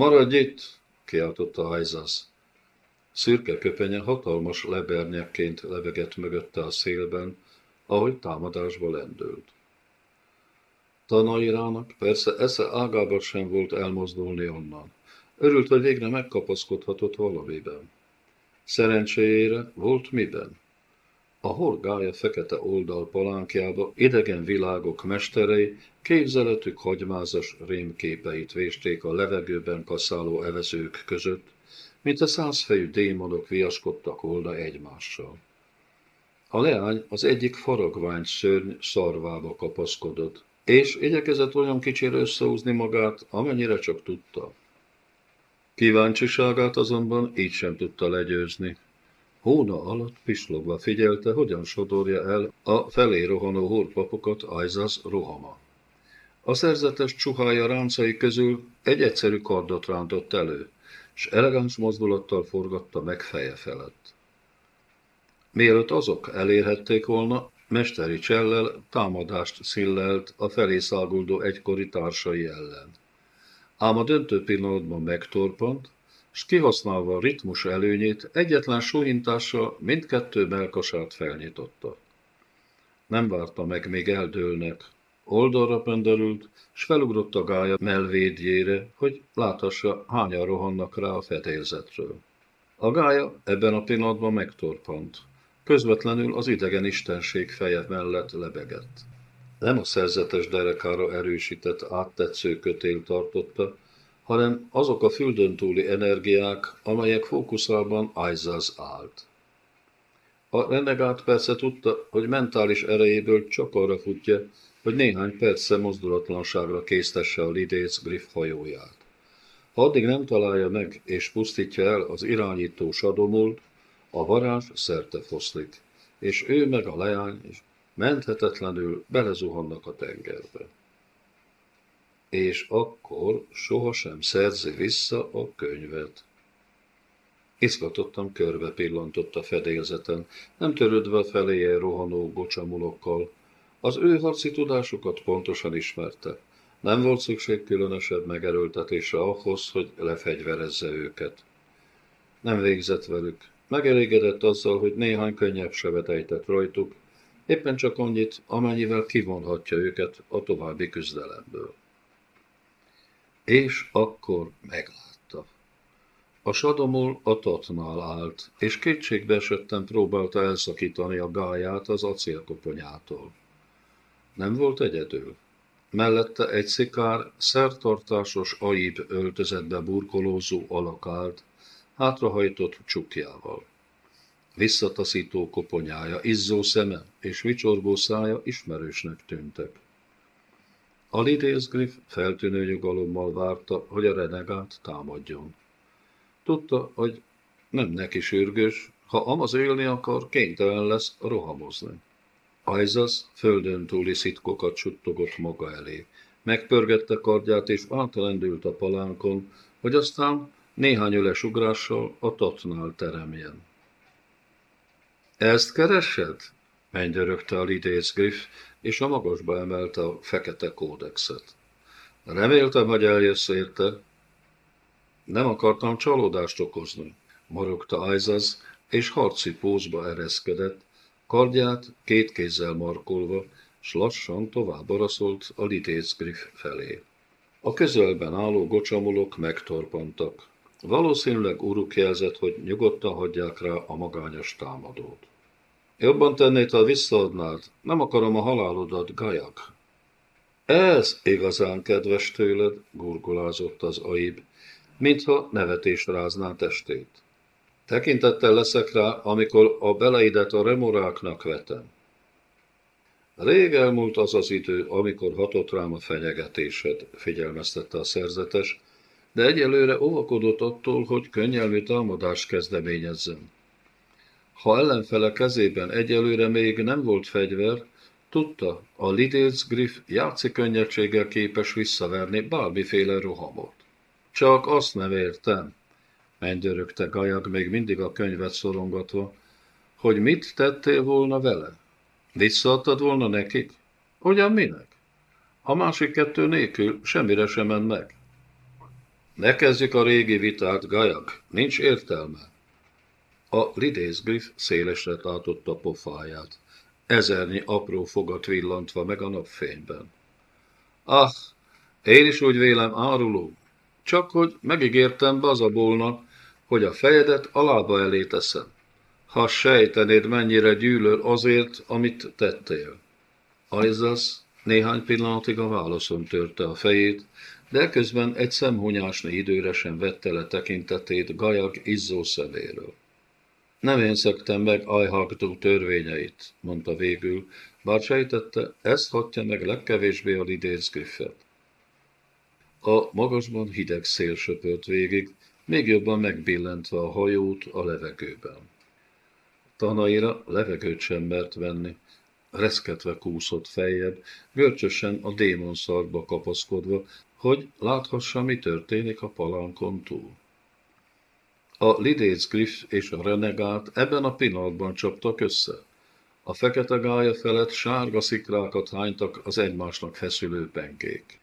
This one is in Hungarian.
Maradj itt! kiáltotta Aizasz. Szürke köpenye hatalmas lebernyeként levegett mögötte a szélben, ahogy támadásba lendült. Tanairának persze esze ágába sem volt elmozdulni onnan. Örült, hogy végre megkapaszkodhatott valamiben. Szerencséjére volt miben. A horgája fekete oldal palánkjába idegen világok mesterei képzeletük hagymázas rémképeit vésték a levegőben kaszáló evezők között, mint a százfejű démonok viaskodtak volna egymással. A leány az egyik faragvány szörny szarvába kapaszkodott, és igyekezett olyan kicsire összehúzni magát, amennyire csak tudta. Kíváncsiságát azonban így sem tudta legyőzni. Hóna alatt pislogva figyelte, hogyan sodorja el a felé rohanó hurpapokat Ajzaz rohama. A szerzetes csuhája ráncai közül egy egyszerű kardot rántott elő, és elegáns mozdulattal forgatta meg feje felett. Mielőtt azok elérhették volna, mesteri csellel támadást szillelt a felé száguldó egykori társai ellen. Ám a döntő pillanatban megtorpant, s kihasználva ritmus előnyét, egyetlen suhintással mindkettő melkasát felnyitotta. Nem várta meg, még eldőlnek. Oldalra penderült, s felugrott a gája melvédjére, hogy láthassa, hányan rohannak rá a fedélzetről. A gája ebben a pillanatban megtorpant. Közvetlenül az idegen istenség feje mellett lebegett. Nem a szerzetes derekára erősített áttetsző kötél tartotta, hanem azok a füldön túli energiák, amelyek fókuszában Aizaz állt. A renegát persze tudta, hogy mentális erejéből csak arra futja, hogy néhány perce mozdulatlanságra késztesse a Lidéc Griff hajóját. Ha addig nem találja meg és pusztítja el az irányító sadomult, a varázs szerte foszlik, és ő meg a leány menthetetlenül belezuhannak a tengerbe és akkor sohasem szerzi vissza a könyvet. Izgatottan körbe pillantott a fedélzeten, nem törődve a feléje rohanó bocsamulokkal. Az ő harci tudásukat pontosan ismerte. Nem volt szükség különösebb megerőltetésre ahhoz, hogy lefegyverezze őket. Nem végzett velük. Megelégedett azzal, hogy néhány könnyebb sebet ejtett rajtuk, éppen csak annyit, amennyivel kivonhatja őket a további küzdelemből. És akkor meglátta. A sadomul a tatnál állt, és kétségbe esetten próbálta elszakítani a gáját az acélkoponyától. Nem volt egyedül. Mellette egy szikár, szertartásos aib öltözetbe burkolózó alak hátrahajtott csukjával. Visszataszító koponyája, izzó szeme és vicsorgó szája ismerősnek tűntek. A Lidész Griff feltűnő nyugalommal várta, hogy a renegát támadjon. Tudta, hogy nem neki sürgős, ha Amaz élni akar, kénytelen lesz rohamozni. Ajzaz földön túli szitkokat suttogott maga elé. Megpörgette kardját és átlendült a palánkon, hogy aztán néhány öles ugrással a tatnál teremjen. Ezt keresed? Mennydörögte a lidész Griff, és a magasba emelte a fekete kódexet. Reméltem, hogy eljössz érte. Nem akartam csalódást okozni, morogta Aizaz, és harci pózba ereszkedett, kardját két kézzel markolva, s lassan tovább araszolt a lidész Griff felé. A közelben álló gocsamulok megtorpantak. Valószínűleg uruk jelzett, hogy nyugodtan hagyják rá a magányos támadót. Jobban tennéd, ha visszaadnád. Nem akarom a halálodat, gajak. Ez igazán kedves tőled, gurgolázott az aib, mintha nevetés rázná testét. Tekintettel leszek rá, amikor a beleidet a remoráknak vetem. Rég elmúlt az az idő, amikor hatott rám a fenyegetésed, figyelmeztette a szerzetes, de egyelőre óvakodott attól, hogy könnyelmű támadást kezdeményezzem. Ha ellenfele kezében egyelőre még nem volt fegyver, tudta, a Lidéz Griff játszik könnyedséggel képes visszaverni bármiféle rohamot. Csak azt nem értem, mennydörögte Gajag még mindig a könyvet szorongatva, hogy mit tettél volna vele? Visszaadtad volna nekik? Ugyan minek? A másik kettő nélkül semmire sem mennek. Ne kezdjük a régi vitát, Gajag, nincs értelme. A lidész Griff szélesre tartotta pofáját, ezernyi apró fogat villantva meg a napfényben. Ah, én is úgy vélem, áruló, csak hogy megígértem Bazabolnak, hogy a fejedet a lába elé teszem. Ha sejtenéd, mennyire gyűlöl azért, amit tettél. Ajzasz néhány pillanatig a válaszon törte a fejét, de közben egy szemhonyásni időre sem vette le tekintetét Gajag izzó szeméről. Nem én szöktem meg ajhagtó törvényeit, mondta végül, bár sejtette, ezt hatja meg legkevésbé a lidész Griffet. A magasban hideg szél söpört végig, még jobban megbillentve a hajót a levegőben. Tanaira levegőt sem mert venni, reszketve kúszott feljebb, görcsösen a démon szarba kapaszkodva, hogy láthassa, mi történik a palánkon túl. A lidéc Griff és a renegát ebben a pillanatban csaptak össze. A fekete gája felett sárga szikrákat hánytak az egymásnak feszülő penkék.